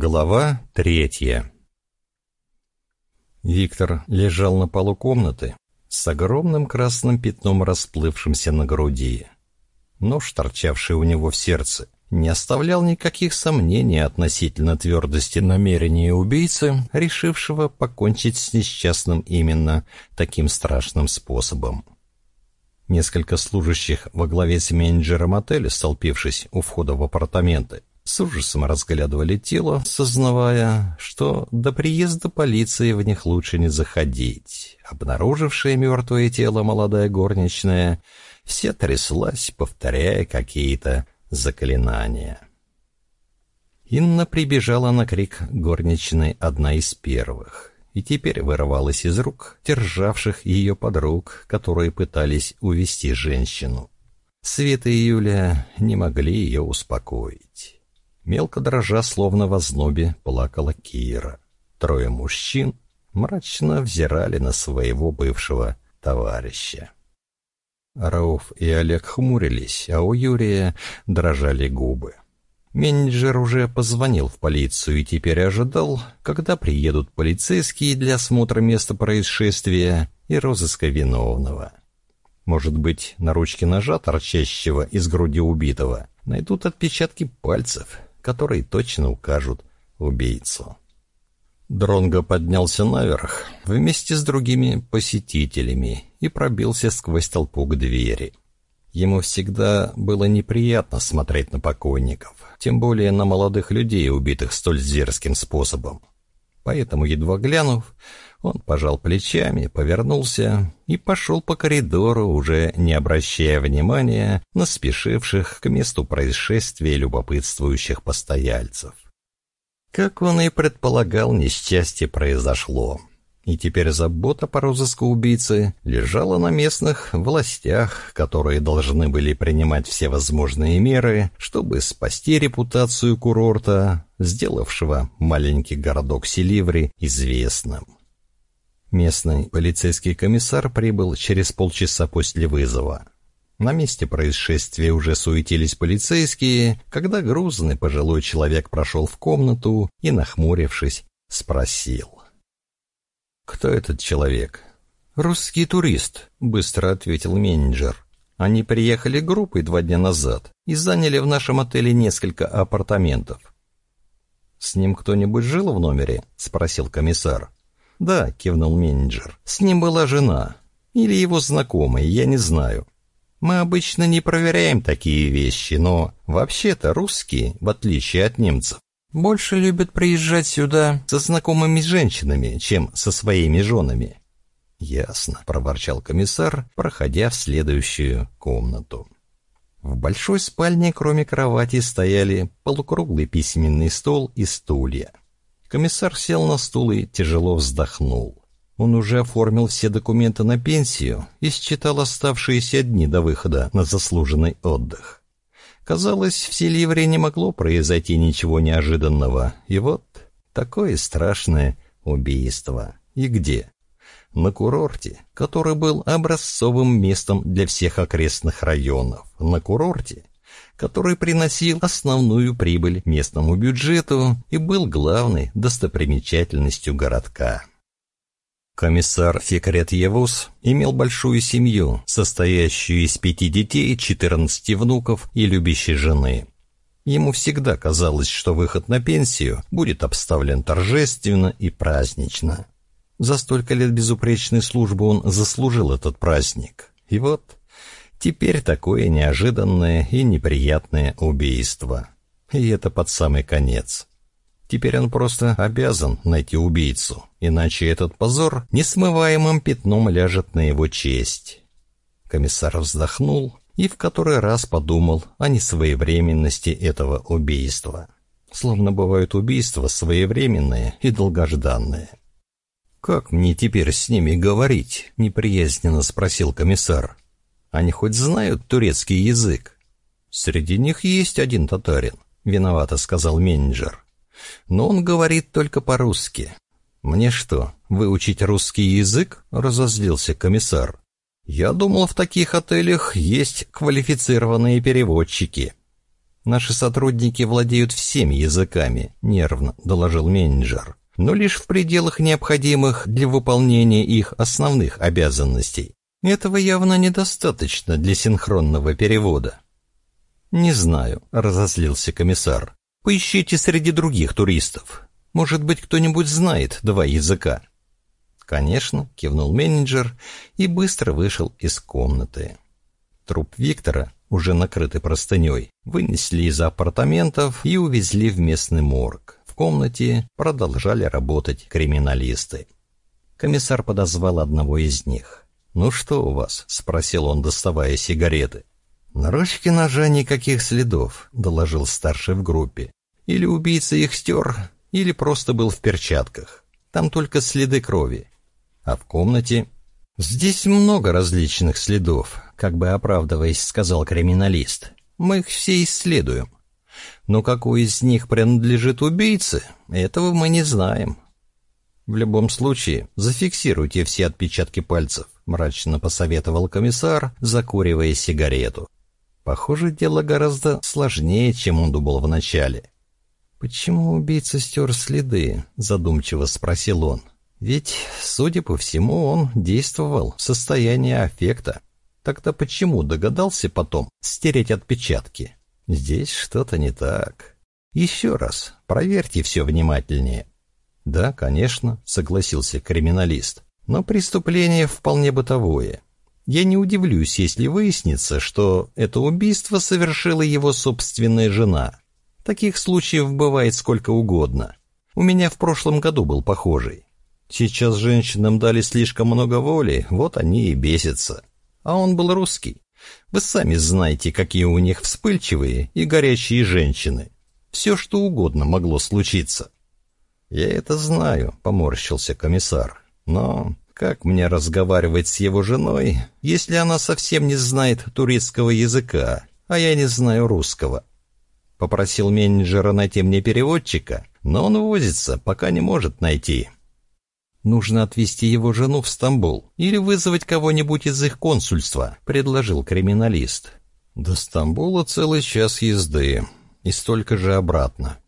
Глава третья Виктор лежал на полу комнаты с огромным красным пятном, расплывшимся на груди. Нож, торчавший у него в сердце, не оставлял никаких сомнений относительно твердости намерения убийцы, решившего покончить с несчастным именно таким страшным способом. Несколько служащих во главе с менеджером отеля, столпившись у входа в апартаменты, с ужасом разглядывали тело, сознавая, что до приезда полиции в них лучше не заходить. Обнаружившая мертвое тело молодая горничная вся тряслась, повторяя какие-то заклинания. Инна прибежала на крик горничной одна из первых, и теперь вырывалась из рук державших ее подруг, которые пытались увести женщину. Света и Юля не могли ее успокоить. Мелко дрожа, словно в ознобе, плакала Кира. Трое мужчин мрачно взирали на своего бывшего товарища. Рауф и Олег хмурились, а у Юрия дрожали губы. Менеджер уже позвонил в полицию и теперь ожидал, когда приедут полицейские для осмотра места происшествия и розыска виновного. Может быть, на ручке ножа, торчащего из груди убитого, найдут отпечатки пальцев, которые точно укажут убийцу. Дронго поднялся наверх вместе с другими посетителями и пробился сквозь толпу к двери. Ему всегда было неприятно смотреть на покойников, тем более на молодых людей, убитых столь зверским способом. Поэтому, едва глянув, он пожал плечами, повернулся и пошел по коридору, уже не обращая внимания на спешивших к месту происшествия любопытствующих постояльцев. Как он и предполагал, несчастье произошло. И теперь забота по розыску убийцы лежала на местных властях, которые должны были принимать все возможные меры, чтобы спасти репутацию курорта, сделавшего маленький городок Селиври известным. Местный полицейский комиссар прибыл через полчаса после вызова. На месте происшествия уже суетились полицейские, когда грузный пожилой человек прошел в комнату и, нахмурившись, спросил. «Кто этот человек?» «Русский турист», — быстро ответил менеджер. «Они приехали группой два дня назад и заняли в нашем отеле несколько апартаментов». «С ним кто-нибудь жил в номере?» — спросил комиссар. «Да», — кивнул менеджер. «С ним была жена. Или его знакомый, я не знаю. Мы обычно не проверяем такие вещи, но вообще-то русские, в отличие от немцев, больше любят приезжать сюда со знакомыми женщинами, чем со своими женами». «Ясно», — проворчал комиссар, проходя в следующую комнату. В большой спальне, кроме кровати, стояли полукруглый письменный стол и стулья. Комиссар сел на стул и тяжело вздохнул. Он уже оформил все документы на пенсию и считал оставшиеся дни до выхода на заслуженный отдых. Казалось, в Селивре не могло произойти ничего неожиданного, и вот такое страшное убийство. И где? На курорте, который был образцовым местом для всех окрестных районов. На курорте, который приносил основную прибыль местному бюджету и был главной достопримечательностью городка. Комиссар Фикрет Евус имел большую семью, состоящую из пяти детей, четырнадцати внуков и любящей жены. Ему всегда казалось, что выход на пенсию будет обставлен торжественно и празднично. За столько лет безупречной службы он заслужил этот праздник. И вот Теперь такое неожиданное и неприятное убийство. И это под самый конец. Теперь он просто обязан найти убийцу, иначе этот позор несмываемым пятном ляжет на его честь. Комиссар вздохнул и в который раз подумал о несвоевременности этого убийства. Словно бывают убийства своевременные и долгожданные. «Как мне теперь с ними говорить?» — неприязненно спросил комиссар. Они хоть знают турецкий язык? Среди них есть один татарин, виновато сказал менеджер. Но он говорит только по-русски. Мне что, выучить русский язык? разозлился комиссар. Я думал, в таких отелях есть квалифицированные переводчики. Наши сотрудники владеют всеми языками, нервно доложил менеджер, но лишь в пределах необходимых для выполнения их основных обязанностей. Этого явно недостаточно для синхронного перевода. Не знаю, разозлился комиссар. Поищите среди других туристов. Может быть, кто-нибудь знает два языка. Конечно, кивнул менеджер и быстро вышел из комнаты. Труп Виктора уже накрытый простыней, вынесли из апартаментов и увезли в местный морг. В комнате продолжали работать криминалисты. Комиссар подозвал одного из них. «Ну что у вас?» — спросил он, доставая сигареты. «На ручке ножа никаких следов», — доложил старший в группе. «Или убийца их стер, или просто был в перчатках. Там только следы крови. А в комнате «Здесь много различных следов», — как бы оправдываясь, сказал криминалист. «Мы их все исследуем. Но какой из них принадлежит убийце, этого мы не знаем». «В любом случае, зафиксируйте все отпечатки пальцев», — мрачно посоветовал комиссар, закуривая сигарету. Похоже, дело гораздо сложнее, чем он думал вначале. «Почему убийца стер следы?» — задумчиво спросил он. Ведь, судя по всему, он действовал в состоянии аффекта. Тогда почему догадался потом стереть отпечатки? Здесь что-то не так. Еще раз, проверьте все внимательнее. Да, конечно, согласился криминалист. Но преступление вполне бытовое. Я не удивлюсь, если выяснится, что это убийство совершила его собственная жена. Таких случаев бывает сколько угодно. У меня в прошлом году был похожий. Сейчас женщинам дали слишком много воли, вот они и бесятся. А он был русский. Вы сами знаете, какие у них вспыльчивые и горячие женщины. Все, что угодно могло случиться. «Я это знаю», — поморщился комиссар. «Но как мне разговаривать с его женой, если она совсем не знает турецкого языка, а я не знаю русского?» Попросил менеджера найти мне переводчика, но он возится, пока не может найти. «Нужно отвезти его жену в Стамбул или вызвать кого-нибудь из их консульства», — предложил криминалист. «До Стамбула целый час езды и столько же обратно.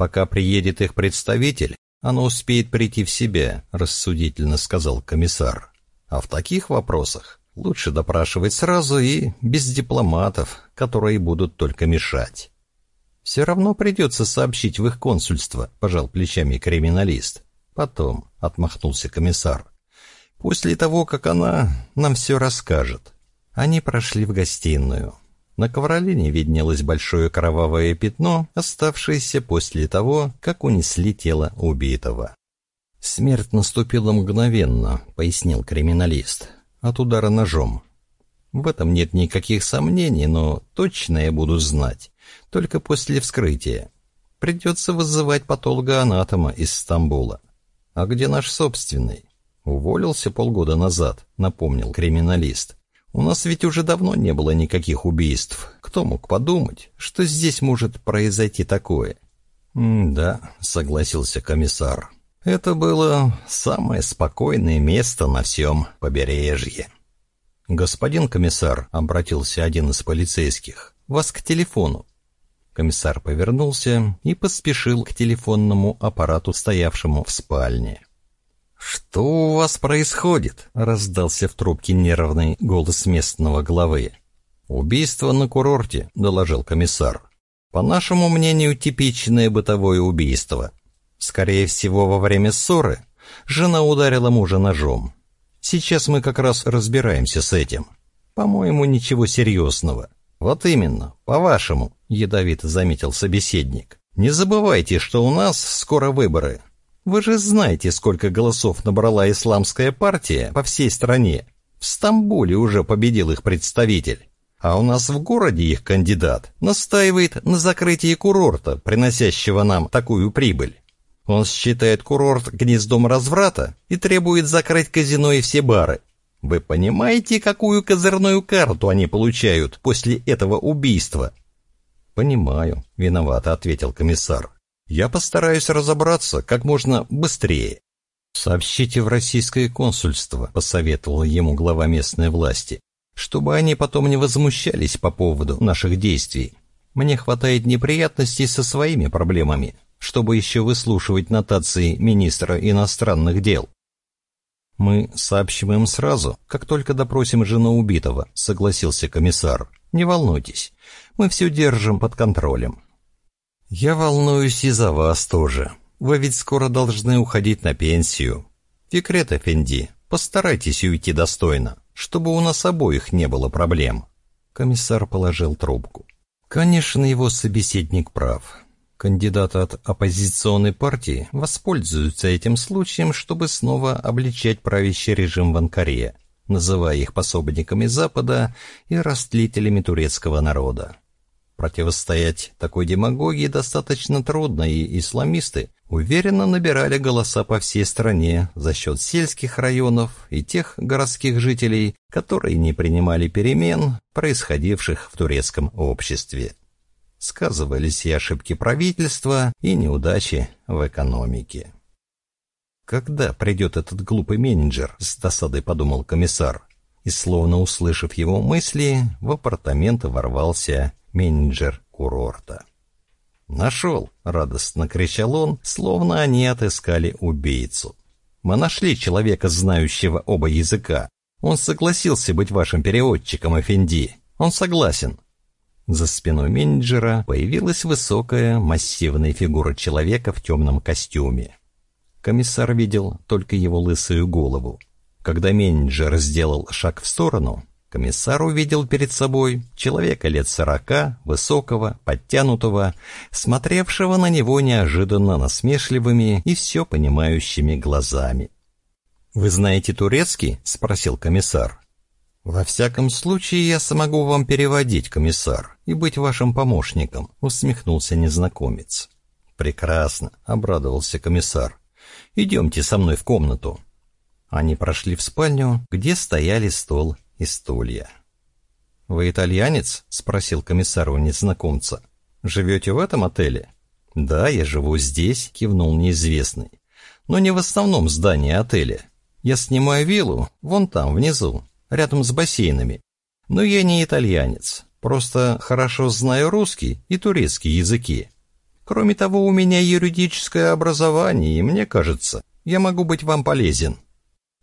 Пока приедет их представитель, она успеет прийти в себя», — рассудительно сказал комиссар. «А в таких вопросах лучше допрашивать сразу и без дипломатов, которые будут только мешать». «Все равно придется сообщить в их консульство», — пожал плечами криминалист. «Потом», — отмахнулся комиссар. «После того, как она нам все расскажет». Они прошли в гостиную. На ковролине виднелось большое кровавое пятно, оставшееся после того, как унесли тело убитого. «Смерть наступила мгновенно», — пояснил криминалист, — «от удара ножом. В этом нет никаких сомнений, но точно я буду знать, только после вскрытия. Придется вызывать патолога-анатома из Стамбула». «А где наш собственный?» «Уволился полгода назад», — напомнил криминалист. «У нас ведь уже давно не было никаких убийств. Кто мог подумать, что здесь может произойти такое?» «Да», — согласился комиссар. «Это было самое спокойное место на всем побережье». «Господин комиссар», — обратился один из полицейских, — «вас к телефону». Комиссар повернулся и поспешил к телефонному аппарату, стоявшему в спальне. «Что у вас происходит?» — раздался в трубке нервный голос местного главы. «Убийство на курорте», — доложил комиссар. «По нашему мнению, типичное бытовое убийство. Скорее всего, во время ссоры жена ударила мужа ножом. Сейчас мы как раз разбираемся с этим. По-моему, ничего серьезного. Вот именно, по-вашему, ядовито заметил собеседник. Не забывайте, что у нас скоро выборы. Вы же знаете, сколько голосов набрала исламская партия по всей стране. В Стамбуле уже победил их представитель. А у нас в городе их кандидат настаивает на закрытии курорта, приносящего нам такую прибыль. Он считает курорт гнездом разврата и требует закрыть казино и все бары. Вы понимаете, какую козырную карту они получают после этого убийства? Понимаю, виновато ответил комиссар. Я постараюсь разобраться как можно быстрее. Сообщите в российское консульство, посоветовал ему глава местной власти, чтобы они потом не возмущались по поводу наших действий. Мне хватает неприятностей со своими проблемами, чтобы еще выслушивать нотации министра иностранных дел. «Мы сообщим им сразу, как только допросим жену убитого», — согласился комиссар. «Не волнуйтесь, мы все держим под контролем». «Я волнуюсь и за вас тоже. Вы ведь скоро должны уходить на пенсию. Фикрет Эфенди, постарайтесь уйти достойно, чтобы у нас обоих не было проблем». Комиссар положил трубку. Конечно, его собеседник прав. Кандидаты от оппозиционной партии воспользуются этим случаем, чтобы снова обличать правящий режим в Анкаре, называя их пособниками Запада и растлителями турецкого народа. Противостоять такой демагогии достаточно трудно, и исламисты уверенно набирали голоса по всей стране за счет сельских районов и тех городских жителей, которые не принимали перемен, происходивших в турецком обществе. Сказывались и ошибки правительства, и неудачи в экономике. «Когда придет этот глупый менеджер?» — с досадой подумал комиссар. И, словно услышав его мысли, в апартаменты ворвался менеджер курорта. «Нашел!» — радостно кричал он, словно они отыскали убийцу. «Мы нашли человека, знающего оба языка. Он согласился быть вашим переводчиком, Эфенди. Он согласен». За спиной менеджера появилась высокая, массивная фигура человека в темном костюме. Комиссар видел только его лысую голову. Когда менеджер сделал шаг в сторону, Комиссар увидел перед собой человека лет сорока, высокого, подтянутого, смотревшего на него неожиданно насмешливыми и все понимающими глазами. «Вы знаете турецкий?» — спросил комиссар. «Во всяком случае, я смогу вам переводить, комиссар, и быть вашим помощником», — усмехнулся незнакомец. «Прекрасно», — обрадовался комиссар. «Идемте со мной в комнату». Они прошли в спальню, где стояли стол и стулья. «Вы итальянец?» — спросил комиссар у незнакомца. «Живете в этом отеле?» «Да, я живу здесь», — кивнул неизвестный. «Но не в основном здании отеля. Я снимаю виллу вон там, внизу, рядом с бассейнами. Но я не итальянец, просто хорошо знаю русский и турецкий языки. Кроме того, у меня юридическое образование, и мне кажется, я могу быть вам полезен».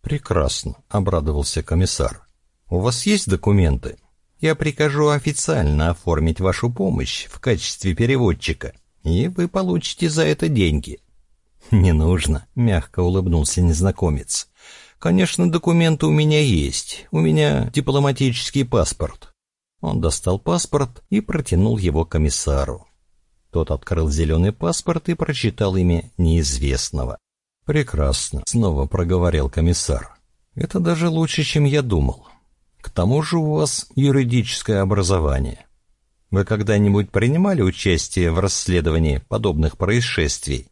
«Прекрасно», — обрадовался комиссар. У вас есть документы? Я прикажу официально оформить вашу помощь в качестве переводчика, и вы получите за это деньги». «Не нужно», — мягко улыбнулся незнакомец. «Конечно, документы у меня есть. У меня дипломатический паспорт». Он достал паспорт и протянул его комиссару. Тот открыл зеленый паспорт и прочитал имя неизвестного. «Прекрасно», — снова проговорил комиссар. «Это даже лучше, чем я думал. К тому же у вас юридическое образование. Вы когда-нибудь принимали участие в расследовании подобных происшествий?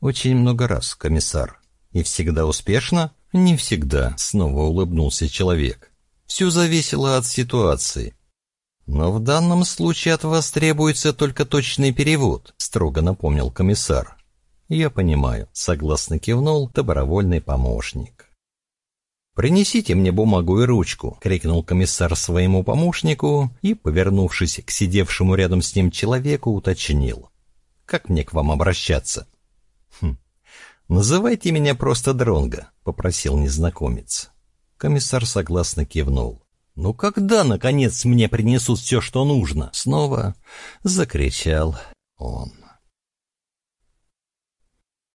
Очень много раз, комиссар. И всегда успешно? Не всегда, снова улыбнулся человек. Все зависело от ситуации. Но в данном случае от вас требуется только точный перевод, строго напомнил комиссар. Я понимаю, согласно кивнул добровольный помощник. «Принесите мне бумагу и ручку!» — крикнул комиссар своему помощнику и, повернувшись к сидевшему рядом с ним человеку, уточнил. «Как мне к вам обращаться?» «Хм, называйте меня просто Дронго», — попросил незнакомец. Комиссар согласно кивнул. «Ну когда, наконец, мне принесут все, что нужно?» Снова закричал он.